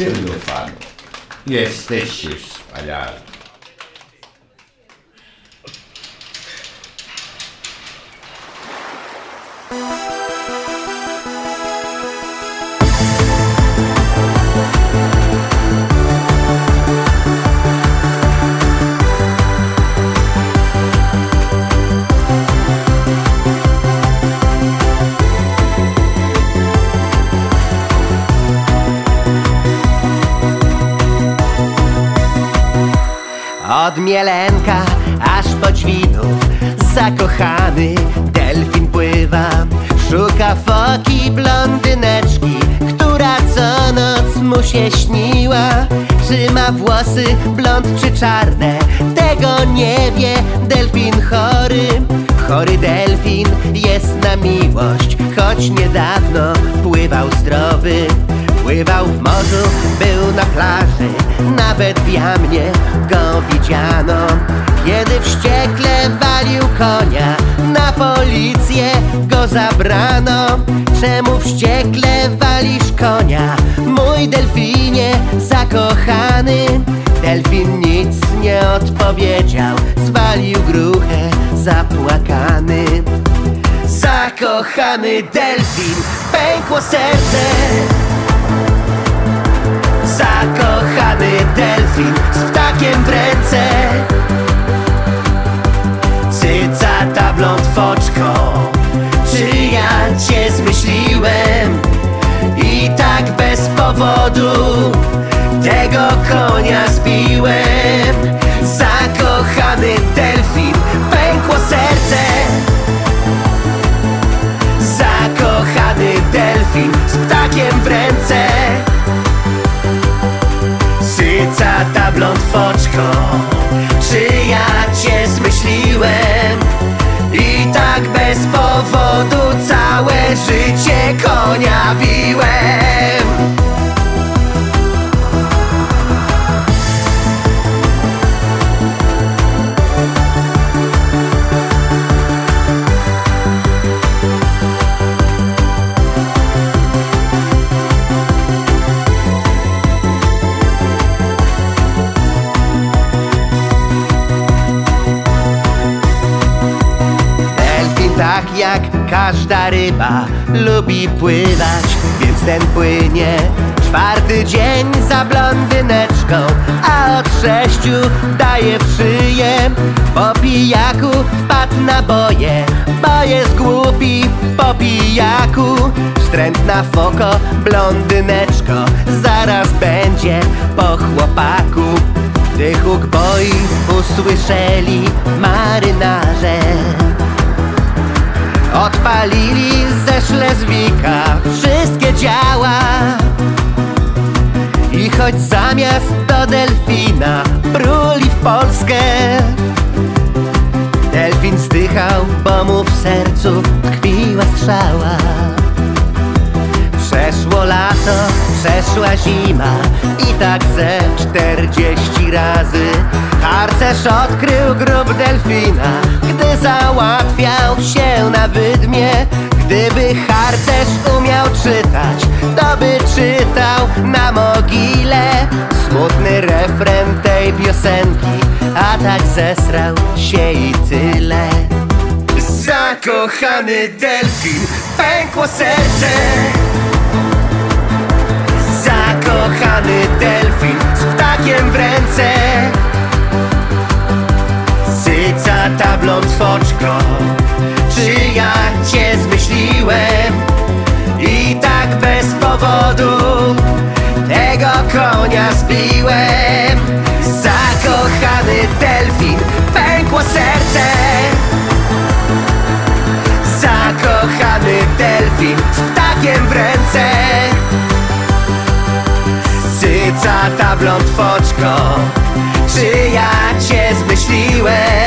Silvio Fábio. E Esteixes, espalhado. Od Mielenka aż po Ćwinów Zakochany delfin pływa. Szuka foki blondyneczki Która co noc mu się śniła. Czy ma włosy blond czy czarne Tego nie wie. Delfin chory Chory delfin jest na miłość. Choć niedawno pływał zdrowy Pływał w morzu, był na plaży. Nawet w jamie go widziano Kiedy wściekle walił konia Na policję go zabrano. Czemu wściekle walisz konia? Mój delfinie zakochany? Delfin nic nie odpowiedział Zwalił gruchę zapłakany. Zakochany delfin Pękło serce. Zakochany delfin z ptakiem w ręce. Cycata blond foczko Cycata blond foczko Czy ja cię zmyśliłem? I tak bez powodu tak jak każda ryba lubi pływać, więc ten płynie czwarty dzień za blondyneczką, a od sześciu daje w szyję. Po pijaku wpadł na boje, bo jest głupi po pijaku. Wstrętna foko, blondyneczko, zaraz będzie po chłopaku. Gdy huk boi usłyszeli marynarze działa. I choć zamiast do delfina bruli w Polskę Delfin zdychał, bo mu w sercu tkwiła strzała. Przeszło lato, przeszła zima i tak ze czterdzieści razy. Harcerz odkrył grób delfina, gdy załatwiał się na wydmie Gdyby harcerz umiał czytać, to by czytał na mogile. Smutny refren tej piosenki, a tak zesrał się i tyle. Zakochany delfin, pękło serce. Zakochany delfin z ptakiem w ręce powodu Tego konia zbiłem. Zakochany delfin Pękło serce. Zakochany delfin z ptakiem w ręce. Cycata blond foczko Czy ja cię zmyśliłem